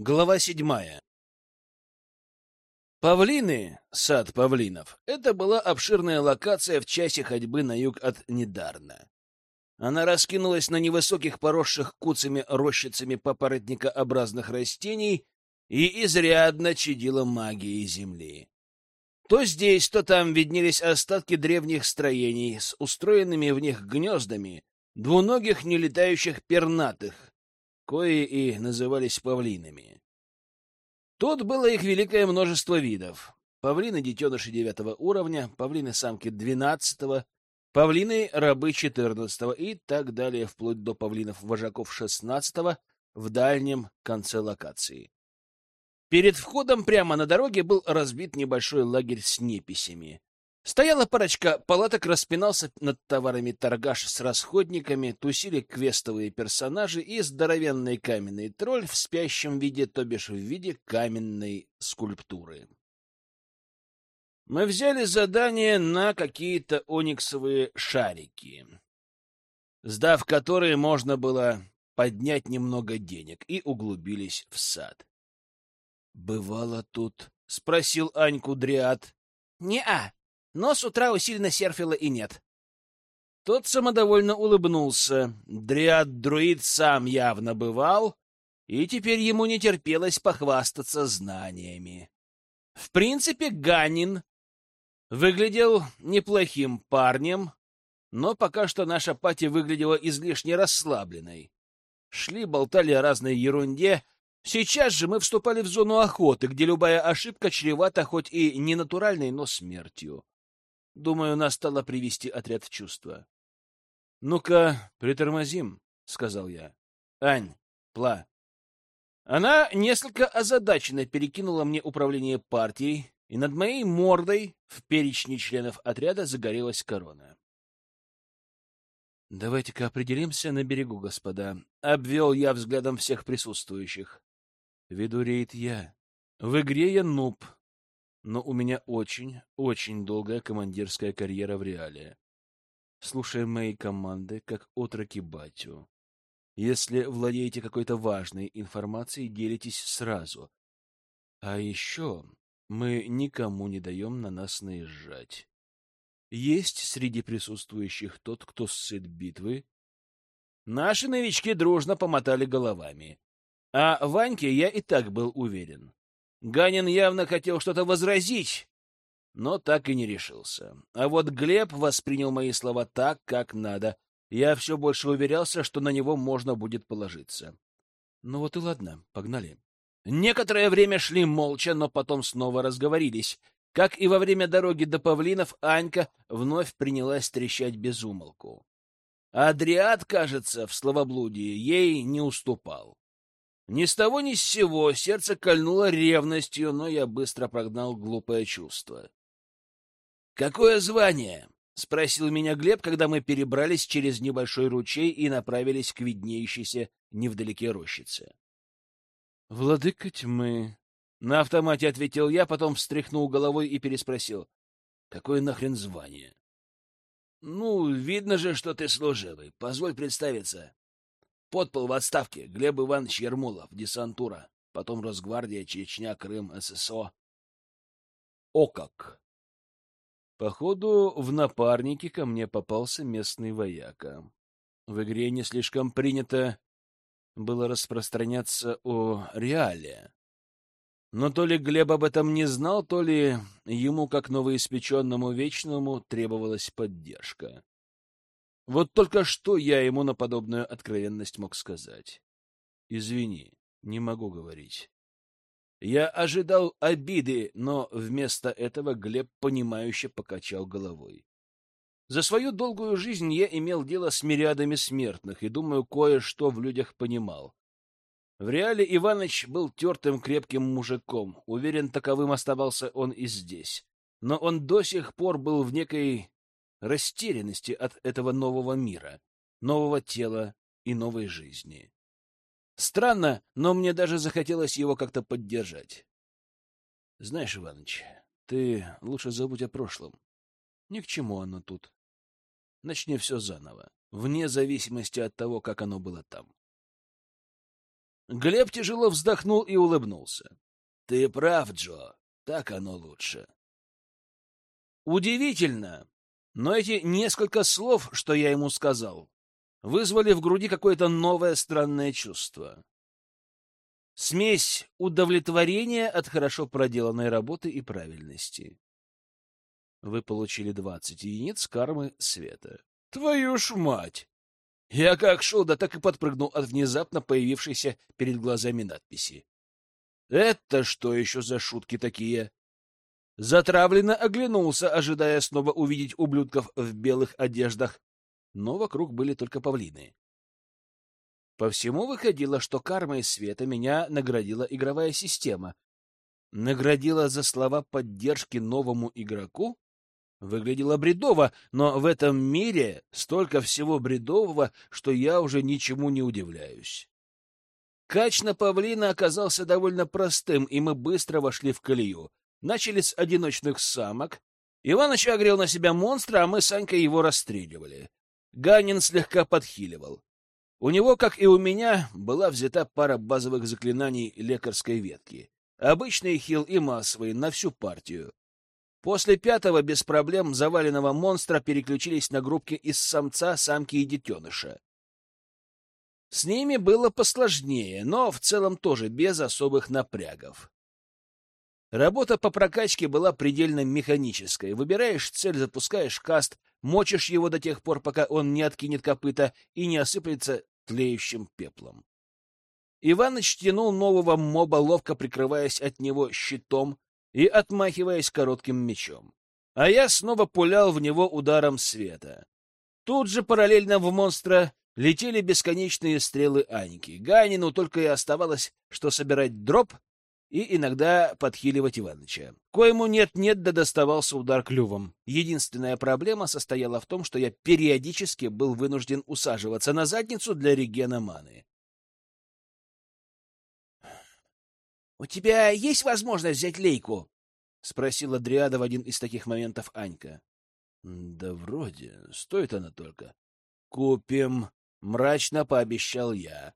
Глава седьмая. Павлины, сад павлинов, это была обширная локация в часе ходьбы на юг от Недарна. Она раскинулась на невысоких поросших куцами рощицами папоротникообразных растений и изрядно чадила магией земли. То здесь, то там виднелись остатки древних строений с устроенными в них гнездами двуногих нелетающих пернатых, кои и назывались павлинами. Тут было их великое множество видов. Павлины-детеныши девятого уровня, павлины-самки двенадцатого, павлины-рабы четырнадцатого и так далее, вплоть до павлинов-вожаков шестнадцатого в дальнем конце локации. Перед входом прямо на дороге был разбит небольшой лагерь с неписями. Стояла парочка палаток, распинался над товарами торгаш с расходниками, тусили квестовые персонажи и здоровенный каменный тролль в спящем виде, то бишь в виде каменной скульптуры. Мы взяли задание на какие-то ониксовые шарики, сдав которые можно было поднять немного денег, и углубились в сад. — Бывало тут? — спросил Аньку Дриад. — Не-а, но с утра усиленно серфила и нет. Тот самодовольно улыбнулся. Дриад-друид сам явно бывал, и теперь ему не терпелось похвастаться знаниями. В принципе, Ганин выглядел неплохим парнем, но пока что наша пати выглядела излишне расслабленной. Шли, болтали о разной ерунде. Сейчас же мы вступали в зону охоты, где любая ошибка чревата хоть и не натуральной, но смертью. Думаю, настало привести отряд в чувство. — Ну-ка, притормозим, — сказал я. — Ань, Пла. Она несколько озадаченно перекинула мне управление партией, и над моей мордой в перечне членов отряда загорелась корона. «Давайте-ка определимся на берегу, господа», — обвел я взглядом всех присутствующих. «Веду рейд я. В игре я нуб, но у меня очень, очень долгая командирская карьера в реале. Слушаем мои команды, как отроки батю. Если владеете какой-то важной информацией, делитесь сразу. А еще мы никому не даем на нас наезжать. Есть среди присутствующих тот, кто сыт битвы? Наши новички дружно помотали головами. А Ваньке я и так был уверен. Ганин явно хотел что-то возразить, но так и не решился. А вот Глеб воспринял мои слова так, как надо. Я все больше уверялся, что на него можно будет положиться. Ну вот и ладно, погнали. Некоторое время шли молча, но потом снова разговорились. Как и во время дороги до Павлинов, Анька вновь принялась трещать без умолку. Адриат, кажется, в словоблудии ей не уступал. Ни с того ни с сего сердце кольнуло ревностью, но я быстро прогнал глупое чувство. «Какое звание?» — спросил меня Глеб, когда мы перебрались через небольшой ручей и направились к виднеющейся невдалеке рощице. «Владыка тьмы», — на автомате ответил я, потом встряхнул головой и переспросил. «Какое нахрен звание?» «Ну, видно же, что ты служивый. Позволь представиться. Подпол в отставке. Глеб Иванович Ермолов, десантура. Потом Росгвардия, Чечня, Крым, ССО. О как! Походу, в напарнике ко мне попался местный вояка. В игре не слишком принято было распространяться о реале. Но то ли Глеб об этом не знал, то ли ему, как новоиспеченному вечному, требовалась поддержка. Вот только что я ему на подобную откровенность мог сказать. Извини, не могу говорить. Я ожидал обиды, но вместо этого Глеб понимающе покачал головой. За свою долгую жизнь я имел дело с мириадами смертных и, думаю, кое-что в людях понимал. В реале Иваныч был тертым крепким мужиком, уверен, таковым оставался он и здесь. Но он до сих пор был в некой растерянности от этого нового мира, нового тела и новой жизни. Странно, но мне даже захотелось его как-то поддержать. Знаешь, Иваныч, ты лучше забудь о прошлом. Ни к чему оно тут. Начни все заново, вне зависимости от того, как оно было там. Глеб тяжело вздохнул и улыбнулся. — Ты прав, Джо. Так оно лучше. Удивительно, но эти несколько слов, что я ему сказал, вызвали в груди какое-то новое странное чувство. Смесь удовлетворения от хорошо проделанной работы и правильности. Вы получили двадцать единиц кармы света. Твою ж мать! Я как шел, да так и подпрыгнул от внезапно появившейся перед глазами надписи. Это что еще за шутки такие? Затравленно оглянулся, ожидая снова увидеть ублюдков в белых одеждах, но вокруг были только павлины. По всему выходило, что кармой света меня наградила игровая система. Наградила за слова поддержки новому игроку? Выглядело бредово, но в этом мире столько всего бредового, что я уже ничему не удивляюсь. Кач на павлина оказался довольно простым, и мы быстро вошли в колею. Начали с одиночных самок. Иваныч огрел на себя монстра, а мы с Анькой его расстреливали. Ганин слегка подхиливал. У него, как и у меня, была взята пара базовых заклинаний лекарской ветки. Обычный хил и массовый на всю партию. После пятого без проблем заваленного монстра переключились на группки из самца, самки и детеныша. С ними было посложнее, но в целом тоже без особых напрягов. Работа по прокачке была предельно механической. Выбираешь цель, запускаешь каст, мочишь его до тех пор, пока он не откинет копыта и не осыплется тлеющим пеплом. Иваныч тянул нового моба, ловко прикрываясь от него щитом и отмахиваясь коротким мечом. А я снова пулял в него ударом света. Тут же параллельно в монстра летели бесконечные стрелы Аньки. Ганину только и оставалось, что собирать дроп и иногда подхиливать Иваныча. Коему нет-нет, да доставался удар клювом. Единственная проблема состояла в том, что я периодически был вынужден усаживаться на задницу для регена маны. — У тебя есть возможность взять лейку? — спросила Дриада в один из таких моментов Анька. — Да вроде. Стоит она только. — Купим. Мрачно пообещал я.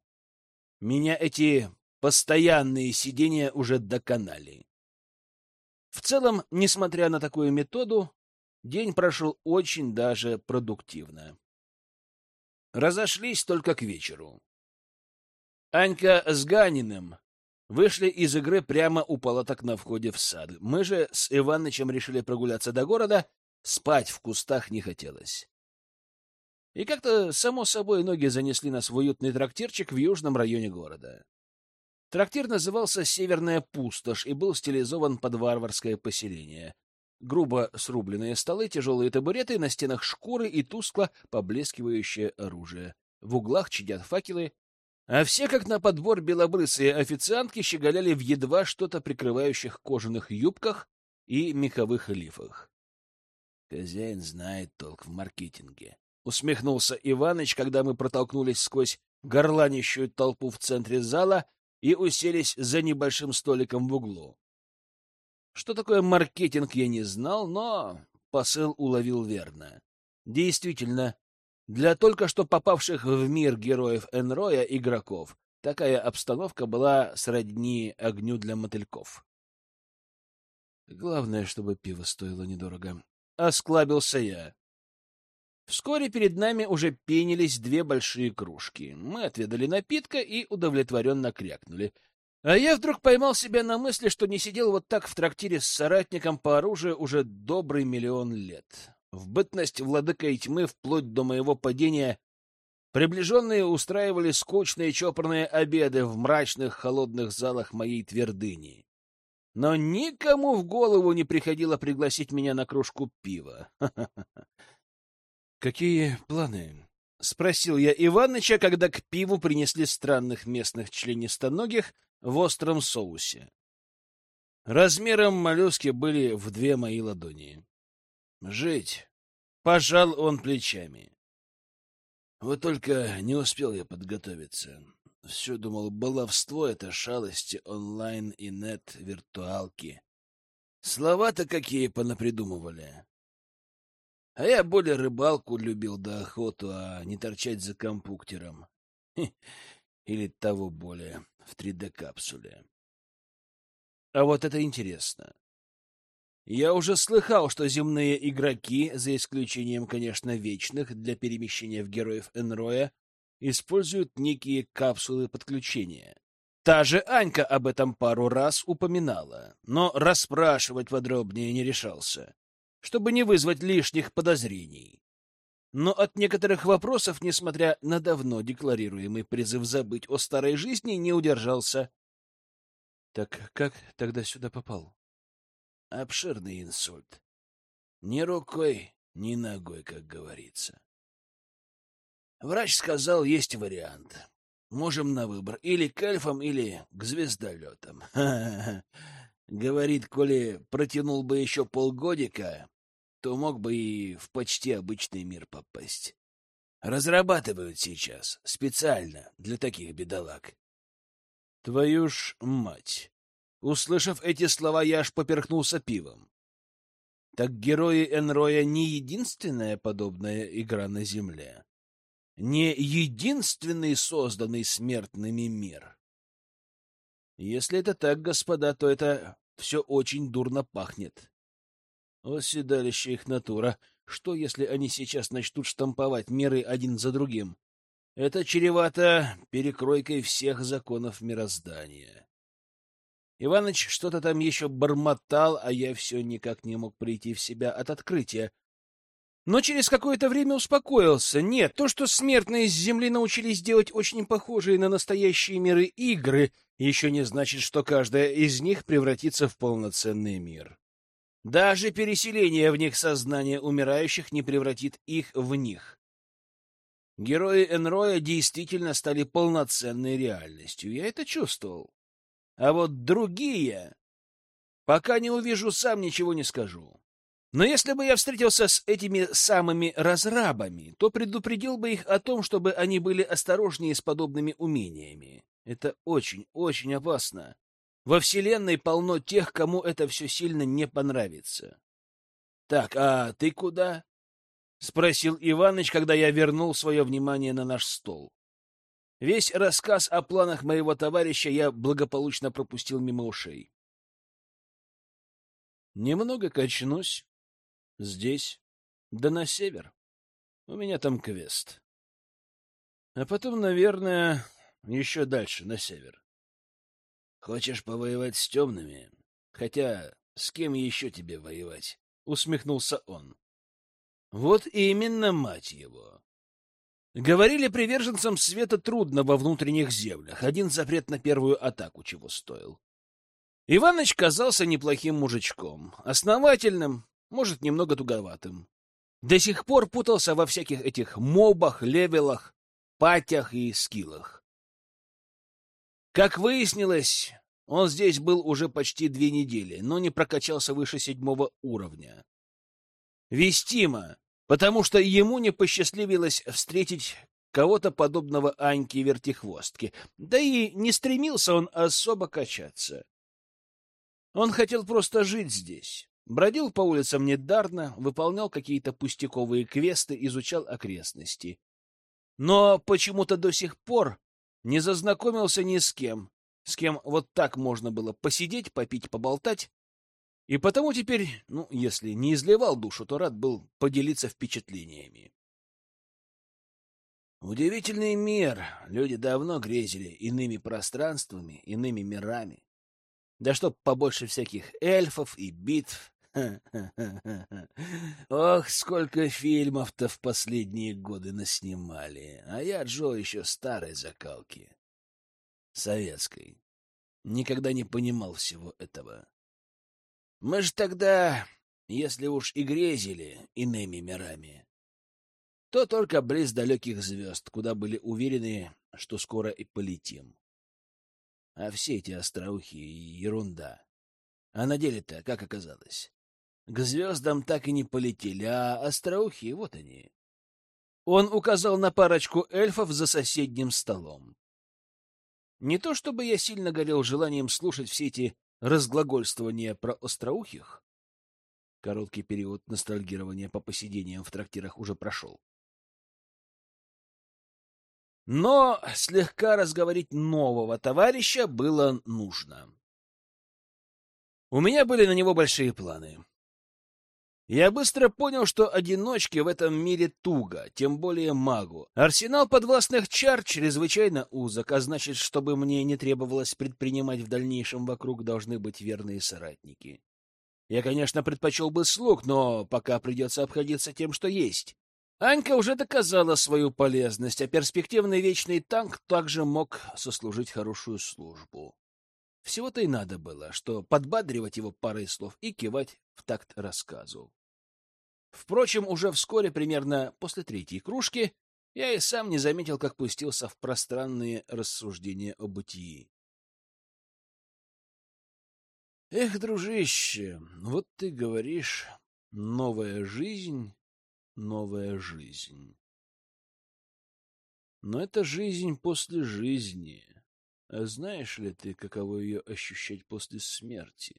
Меня эти постоянные сидения уже доконали. В целом, несмотря на такую методу, день прошел очень даже продуктивно. Разошлись только к вечеру. Анька с Ганиным вышли из игры прямо у палаток на входе в сад. Мы же с Иванычем решили прогуляться до города, спать в кустах не хотелось. И как-то, само собой, ноги занесли нас в уютный трактирчик в южном районе города. Трактир назывался «Северная пустошь» и был стилизован под варварское поселение. Грубо срубленные столы, тяжелые табуреты, на стенах шкуры и тускло поблескивающее оружие. В углах чадят факелы, а все, как на подбор белобрысые официантки, щеголяли в едва что-то прикрывающих кожаных юбках и меховых лифах. Хозяин знает толк в маркетинге. — усмехнулся Иваныч, когда мы протолкнулись сквозь горланищую толпу в центре зала и уселись за небольшим столиком в углу. Что такое маркетинг, я не знал, но посыл уловил верно. Действительно, для только что попавших в мир героев Энроя игроков такая обстановка была сродни огню для мотыльков. Главное, чтобы пиво стоило недорого. Осклабился я. Вскоре перед нами уже пенились две большие кружки. Мы отведали напитка и удовлетворенно крякнули. А я вдруг поймал себя на мысли, что не сидел вот так в трактире с соратником по оружию уже добрый миллион лет. В бытность владыкой тьмы вплоть до моего падения приближенные устраивали скучные чопорные обеды в мрачных холодных залах моей твердыни. Но никому в голову не приходило пригласить меня на кружку пива. Какие планы? Спросил я Иваныча, когда к пиву принесли странных местных членистоногих в остром соусе. Размером моллюски были в две мои ладони. Жить. Пожал он плечами. Вот только не успел я подготовиться. Все думал, баловство — это шалости онлайн и нет-виртуалки. Слова-то какие понапридумывали. А я более рыбалку любил да охоту, а не торчать за компьютером. Или того более. в 3D-капсуле. А вот это интересно. Я уже слыхал, что земные игроки, за исключением, конечно, вечных, для перемещения в героев Энроя, используют некие капсулы подключения. Та же Анька об этом пару раз упоминала, но расспрашивать подробнее не решался, чтобы не вызвать лишних подозрений. Но от некоторых вопросов, несмотря на давно декларируемый призыв забыть о старой жизни, не удержался. Так как тогда сюда попал? Обширный инсульт. Ни рукой, ни ногой, как говорится. Врач сказал, есть вариант. Можем на выбор. Или к эльфам, или к звездолетам. Говорит, коли протянул бы еще полгодика, то мог бы и в почти обычный мир попасть. Разрабатывают сейчас, специально, для таких бедолаг. Твою ж мать! Услышав эти слова, я аж поперхнулся пивом. Так герои Энроя не единственная подобная игра на Земле. Не единственный созданный смертными мир. Если это так, господа, то это все очень дурно пахнет. Оседалище их натура. Что, если они сейчас начнут штамповать меры один за другим? Это чревато перекройкой всех законов мироздания. Иваныч что-то там еще бормотал, а я все никак не мог прийти в себя от открытия. Но через какое-то время успокоился. Нет, то, что смертные с Земли научились делать очень похожие на настоящие миры игры, еще не значит, что каждая из них превратится в полноценный мир. Даже переселение в них сознания умирающих не превратит их в них. Герои Энроя действительно стали полноценной реальностью. Я это чувствовал. А вот другие... Пока не увижу, сам ничего не скажу. Но если бы я встретился с этими самыми разрабами, то предупредил бы их о том, чтобы они были осторожнее с подобными умениями. Это очень-очень опасно. Во Вселенной полно тех, кому это все сильно не понравится. — Так, а ты куда? — спросил Иваныч, когда я вернул свое внимание на наш стол. Весь рассказ о планах моего товарища я благополучно пропустил мимо ушей. Немного качнусь. Здесь. Да на север. У меня там квест. А потом, наверное, еще дальше, на север. Хочешь повоевать с темными? Хотя с кем еще тебе воевать? Усмехнулся он. Вот именно, мать его. Говорили, приверженцам света трудно во внутренних землях. Один запрет на первую атаку чего стоил. Иваныч казался неплохим мужичком, основательным, может, немного туговатым. До сих пор путался во всяких этих мобах, левелах, патях и скиллах. Как выяснилось, он здесь был уже почти две недели, но не прокачался выше седьмого уровня. Вестимо, потому что ему не посчастливилось встретить кого-то подобного Аньке Вертихвостке, да и не стремился он особо качаться. Он хотел просто жить здесь. Бродил по улицам недарно, выполнял какие-то пустяковые квесты, изучал окрестности. Но почему-то до сих пор не зазнакомился ни с кем, с кем вот так можно было посидеть, попить, поболтать и потому теперь, ну, если не изливал душу, то рад был поделиться впечатлениями. Удивительный мир. Люди давно грезили иными пространствами, иными мирами. Да чтоб побольше всяких эльфов и битв. Ох, сколько фильмов-то в последние годы наснимали. А я, Джо, еще старой закалки. Советской. Никогда не понимал всего этого. Мы же тогда, если уж и грезили иными мирами, то только близ далеких звезд, куда были уверены, что скоро и полетим. А все эти остроухи — ерунда. А на деле-то, как оказалось, к звездам так и не полетели, а остроухи — вот они. Он указал на парочку эльфов за соседним столом. Не то чтобы я сильно горел желанием слушать все эти разглагольствование про остроухих. Короткий период ностальгирования по посидениям в трактирах уже прошел. Но слегка разговорить нового товарища было нужно. У меня были на него большие планы. Я быстро понял, что одиночке в этом мире туго, тем более магу. Арсенал подвластных чар чрезвычайно узок, а значит, чтобы мне не требовалось предпринимать в дальнейшем вокруг, должны быть верные соратники. Я, конечно, предпочел бы слуг, но пока придется обходиться тем, что есть. Анька уже доказала свою полезность, а перспективный вечный танк также мог сослужить хорошую службу. Всего-то и надо было, что подбадривать его парой слов и кивать в такт рассказу. Впрочем, уже вскоре, примерно после третьей кружки, я и сам не заметил, как пустился в пространные рассуждения о бытии. Эх, дружище, вот ты говоришь, новая жизнь, новая жизнь. Но это жизнь после жизни. А знаешь ли ты, каково ее ощущать после смерти?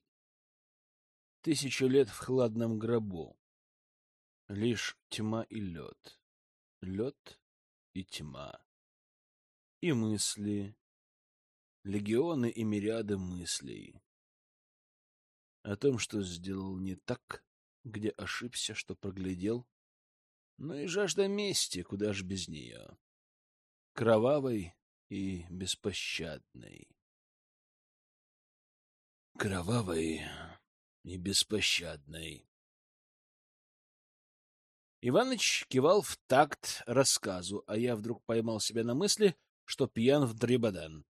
Тысячу лет в хладном гробу. Лишь тьма и лед. Лед и тьма. И мысли. Легионы и мириады мыслей. О том, что сделал не так, где ошибся, что проглядел. Ну и жажда мести, куда ж без нее. Кровавой и беспощадной. Кровавой и беспощадной. Иваныч кивал в такт рассказу, а я вдруг поймал себя на мысли, что пьян в дребодан.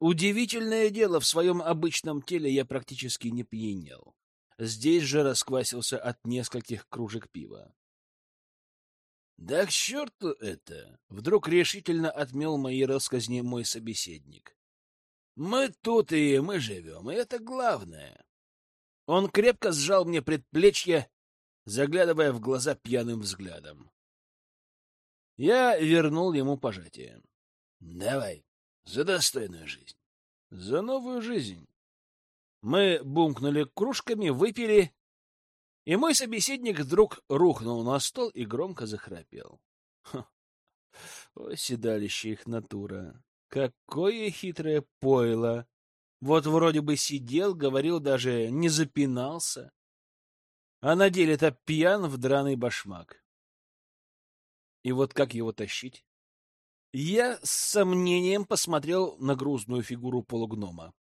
Удивительное дело, в своем обычном теле я практически не пьянел. Здесь же расквасился от нескольких кружек пива. Да к черту это! Вдруг решительно отмел мои рассказни мой собеседник. Мы тут и мы живем, и это главное. Он крепко сжал мне предплечье, заглядывая в глаза пьяным взглядом. Я вернул ему пожатие. — Давай, за достойную жизнь. — За новую жизнь. Мы бумкнули кружками, выпили и мой собеседник вдруг рухнул на стол и громко захрапел. Ха. Ой, седалище их натура. Какое хитрое пойло! Вот вроде бы сидел, говорил, даже не запинался. А на деле-то пьян в драный башмак. И вот как его тащить? Я с сомнением посмотрел на грузную фигуру полугнома.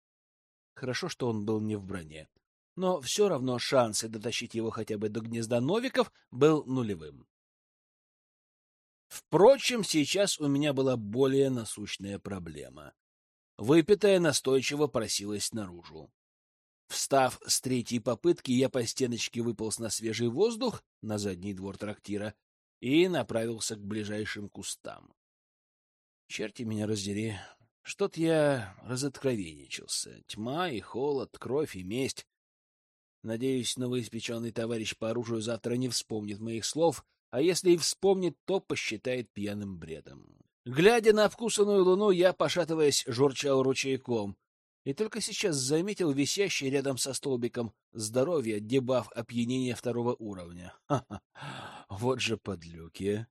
Хорошо, что он был не в броне но все равно шансы дотащить его хотя бы до гнезда Новиков был нулевым. Впрочем, сейчас у меня была более насущная проблема. Выпитая настойчиво просилась наружу. Встав с третьей попытки, я по стеночке выполз на свежий воздух, на задний двор трактира, и направился к ближайшим кустам. Черти меня раздери. Что-то я разоткровенничался. Тьма и холод, кровь и месть. Надеюсь, новоиспеченный товарищ по оружию завтра не вспомнит моих слов, а если и вспомнит, то посчитает пьяным бредом. Глядя на обкусанную луну, я, пошатываясь, журчал ручейком, и только сейчас заметил висящий рядом со столбиком здоровья дебаф опьянения второго уровня. Ха-ха, вот же подлюки.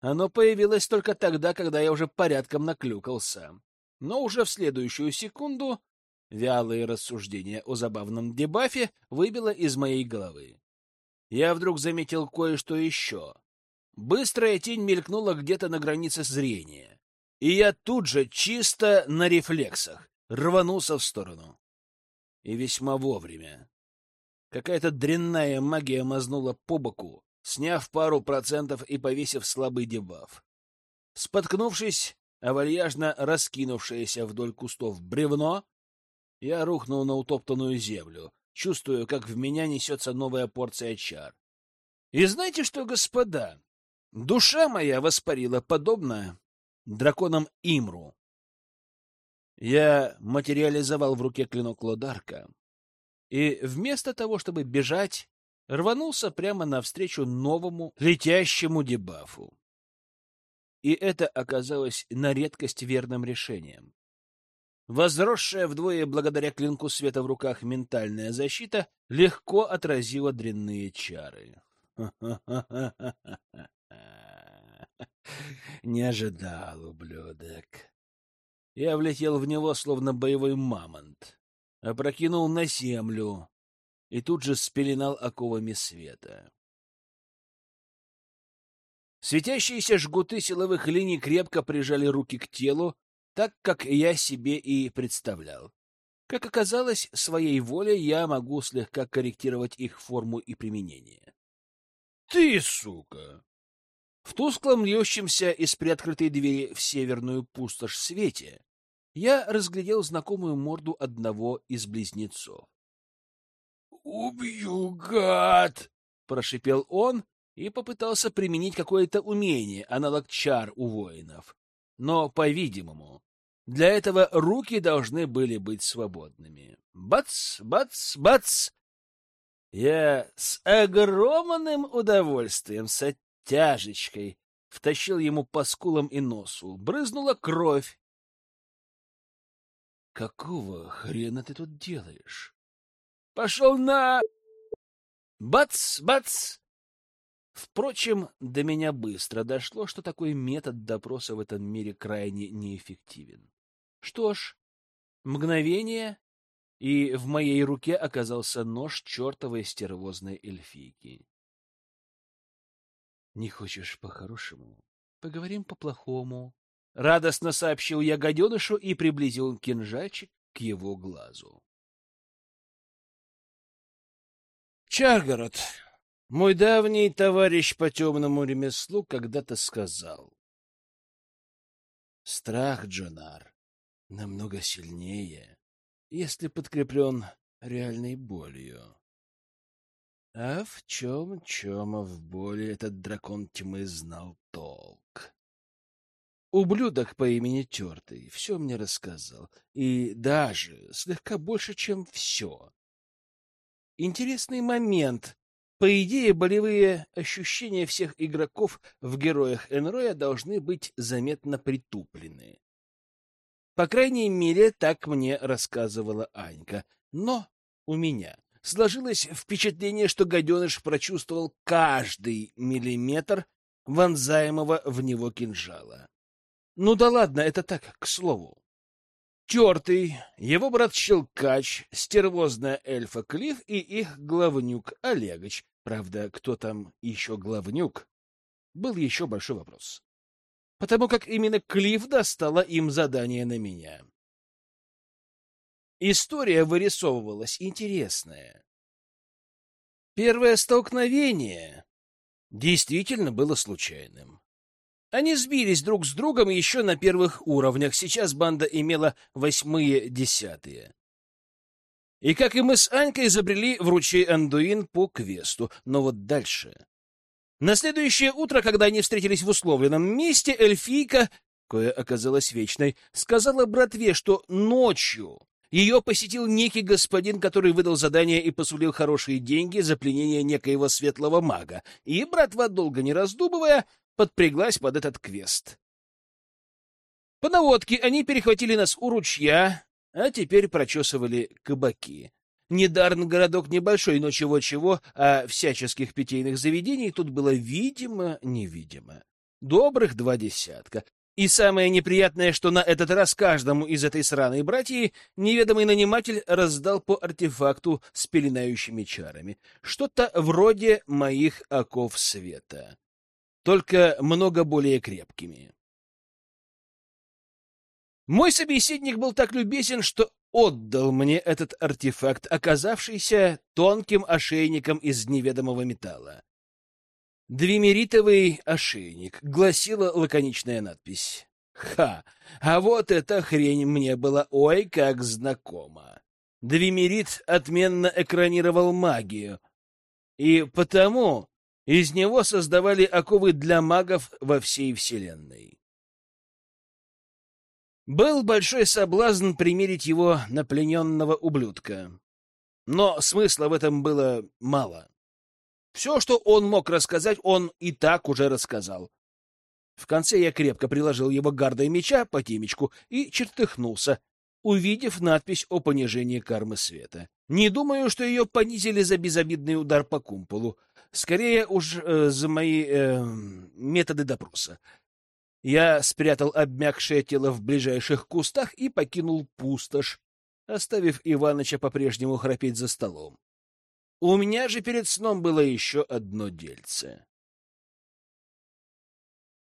Оно появилось только тогда, когда я уже порядком наклюкался. Но уже в следующую секунду Вялые рассуждения о забавном дебафе выбило из моей головы. Я вдруг заметил кое-что еще. Быстрая тень мелькнула где-то на границе зрения, и я тут же, чисто на рефлексах, рванулся в сторону. И весьма вовремя. Какая-то дрянная магия мазнула по боку, сняв пару процентов и повесив слабый дебаф. Споткнувшись, а вальяжно раскинувшееся вдоль кустов бревно я рухнул на утоптанную землю, чувствую, как в меня несется новая порция чар. И знаете что, господа? Душа моя воспарила подобно драконам Имру. Я материализовал в руке клинок Лодарка и вместо того, чтобы бежать, рванулся прямо навстречу новому летящему дебафу. И это оказалось на редкость верным решением. Возросшая вдвое благодаря клинку света в руках ментальная защита легко отразила дрянные чары. Не ожидал, ублюдок. Я влетел в него, словно боевой мамонт, опрокинул на землю и тут же спеленал оковами света. Светящиеся жгуты силовых линий крепко прижали руки к телу, так, как я себе и представлял. Как оказалось, своей волей я могу слегка корректировать их форму и применение. «Ты, сука!» В тусклом льющемся из приоткрытой двери в северную пустошь свете я разглядел знакомую морду одного из близнецов. «Убью, гад!» — прошипел он и попытался применить какое-то умение, аналог чар у воинов. Но, по-видимому, для этого руки должны были быть свободными. Бац, бац, бац! Я с огромным удовольствием, с оттяжечкой, втащил ему по скулам и носу. Брызнула кровь. «Какого хрена ты тут делаешь?» «Пошел на...» Бац, бац! Впрочем, до меня быстро дошло, что такой метод допроса в этом мире крайне неэффективен. Что ж, мгновение, и в моей руке оказался нож чертовой стервозной эльфийки. — Не хочешь по-хорошему? Поговорим по-плохому. Радостно сообщил я гаденышу и приблизил кинжальчик к его глазу. Чаргород, мой давний товарищ по темному ремеслу когда-то сказал. Страх, Джонар, намного сильнее, если подкреплен реальной болью. А в чем, чем а в боли этот дракон тьмы знал толк. Ублюдок по имени Тертый все мне рассказал, и даже слегка больше, чем все. Интересный момент, по идее, болевые ощущения всех игроков в героях Энроя должны быть заметно притуплены. По крайней мере, так мне рассказывала Анька. Но у меня сложилось впечатление, что гаденыш прочувствовал каждый миллиметр вонзаемого в него кинжала. Ну да ладно, это так, к слову. Тертый, его брат Щелкач, стервозная эльфа Клифф и их главнюк Олегович. Правда, кто там еще главнюк, был еще большой вопрос. Потому как именно Клифф достала им задание на меня. История вырисовывалась интересная. Первое столкновение действительно было случайным. Они сбились друг с другом еще на первых уровнях. Сейчас банда имела восьмые десятые. И, как и мы с Анькой, изобрели в ручей Андуин по квесту. Но вот дальше... На следующее утро, когда они встретились в условленном месте, эльфийка, кое оказалась вечной, сказала братве, что ночью ее посетил некий господин, который выдал задание и посулил хорошие деньги за пленение некоего светлого мага. И братва, долго не раздумывая, подпряглась под этот квест. По наводке они перехватили нас у ручья, а теперь прочесывали кабаки. Недарн городок небольшой, но чего-чего, а всяческих питейных заведений тут было видимо-невидимо. Добрых два десятка. И самое неприятное, что на этот раз каждому из этой сраной братьи неведомый наниматель раздал по артефакту с пеленающими чарами. Что-то вроде моих оков света только много более крепкими. Мой собеседник был так любезен, что отдал мне этот артефакт, оказавшийся тонким ошейником из неведомого металла. «Двимеритовый ошейник», — гласила лаконичная надпись. Ха! А вот эта хрень мне была ой как знакома. Двимерит отменно экранировал магию, и потому из него создавали оковы для магов во всей Вселенной. Был большой соблазн примерить его на плененного ублюдка. Но смысла в этом было мало. Все, что он мог рассказать, он и так уже рассказал. В конце я крепко приложил его гардой меча по темечку и чертыхнулся, увидев надпись о понижении кармы света. Не думаю, что ее понизили за безобидный удар по кумполу. Скорее уж э, за мои э, методы допроса. Я спрятал обмякшее тело в ближайших кустах и покинул пустошь, оставив Иваныча по-прежнему храпеть за столом. У меня же перед сном было еще одно дельце.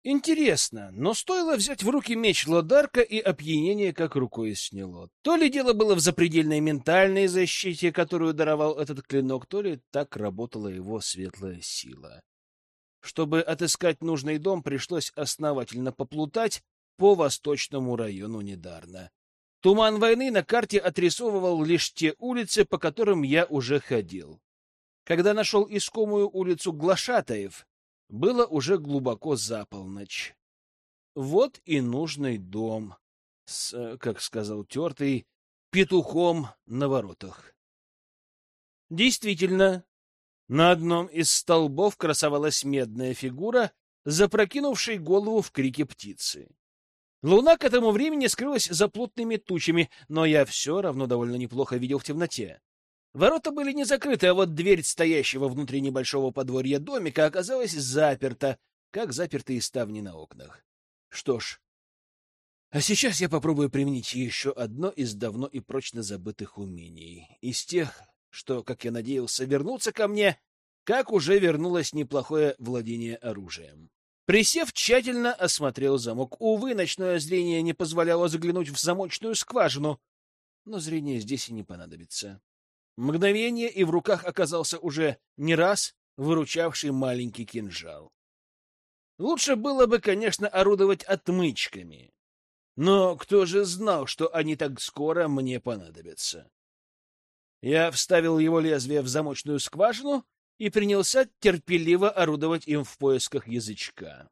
Интересно, но стоило взять в руки меч Лодарка, и опьянение как рукой сняло. То ли дело было в запредельной ментальной защите, которую даровал этот клинок, то ли так работала его светлая сила. Чтобы отыскать нужный дом, пришлось основательно поплутать по восточному району Недарна. Туман войны на карте отрисовывал лишь те улицы, по которым я уже ходил. Когда нашел искомую улицу Глашатаев, было уже глубоко за полночь. Вот и нужный дом с, как сказал тертый, петухом на воротах. Действительно, на одном из столбов красовалась медная фигура, запрокинувшей голову в крике птицы. Луна к этому времени скрылась за плотными тучами, но я все равно довольно неплохо видел в темноте. Ворота были не закрыты, а вот дверь стоящего внутри небольшого подворья домика оказалась заперта, как заперты и ставни на окнах. Что ж, а сейчас я попробую применить еще одно из давно и прочно забытых умений. Из тех, что, как я надеялся, вернутся ко мне, как уже вернулось неплохое владение оружием. Присев, тщательно осмотрел замок. Увы, ночное зрение не позволяло заглянуть в замочную скважину, но зрение здесь и не понадобится. Мгновение, и в руках оказался уже не раз выручавший маленький кинжал. Лучше было бы, конечно, орудовать отмычками. Но кто же знал, что они так скоро мне понадобятся? Я вставил его лезвие в замочную скважину и принялся терпеливо орудовать им в поисках язычка.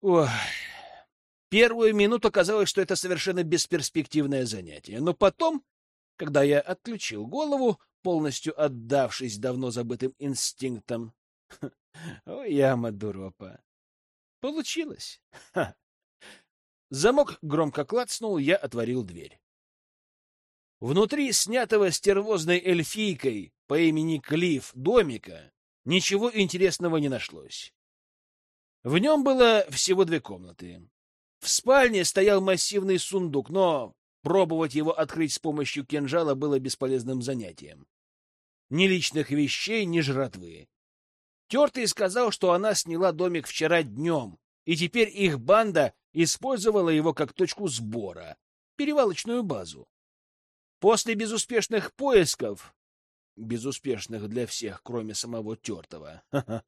Ох, первую минуту казалось, что это совершенно бесперспективное занятие, но потом когда я отключил голову, полностью отдавшись давно забытым инстинктам. О, яма дуропа! Получилось! Ха. Замок громко клацнул, я отворил дверь. Внутри снятого стервозной эльфийкой по имени Клифф домика ничего интересного не нашлось. В нем было всего две комнаты. В спальне стоял массивный сундук, но Пробовать его открыть с помощью кинжала было бесполезным занятием. Ни личных вещей, ни жратвы. Тертый сказал, что она сняла домик вчера днем, и теперь их банда использовала его как точку сбора, перевалочную базу. После безуспешных поисков, безуспешных для всех, кроме самого Тертого,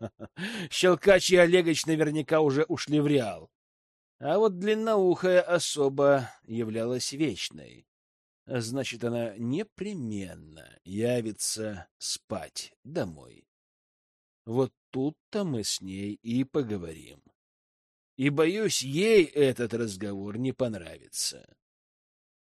Щелкач и Олегович наверняка уже ушли в Реал. А вот длинноухая особа являлась вечной. Значит, она непременно явится спать домой. Вот тут-то мы с ней и поговорим. И, боюсь, ей этот разговор не понравится.